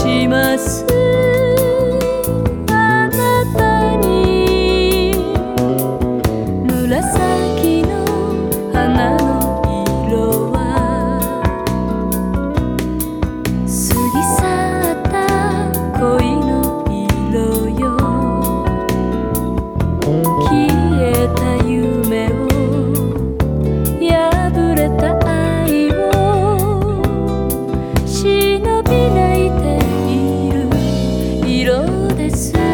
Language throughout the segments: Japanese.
します。あなたに。濡色です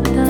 tetap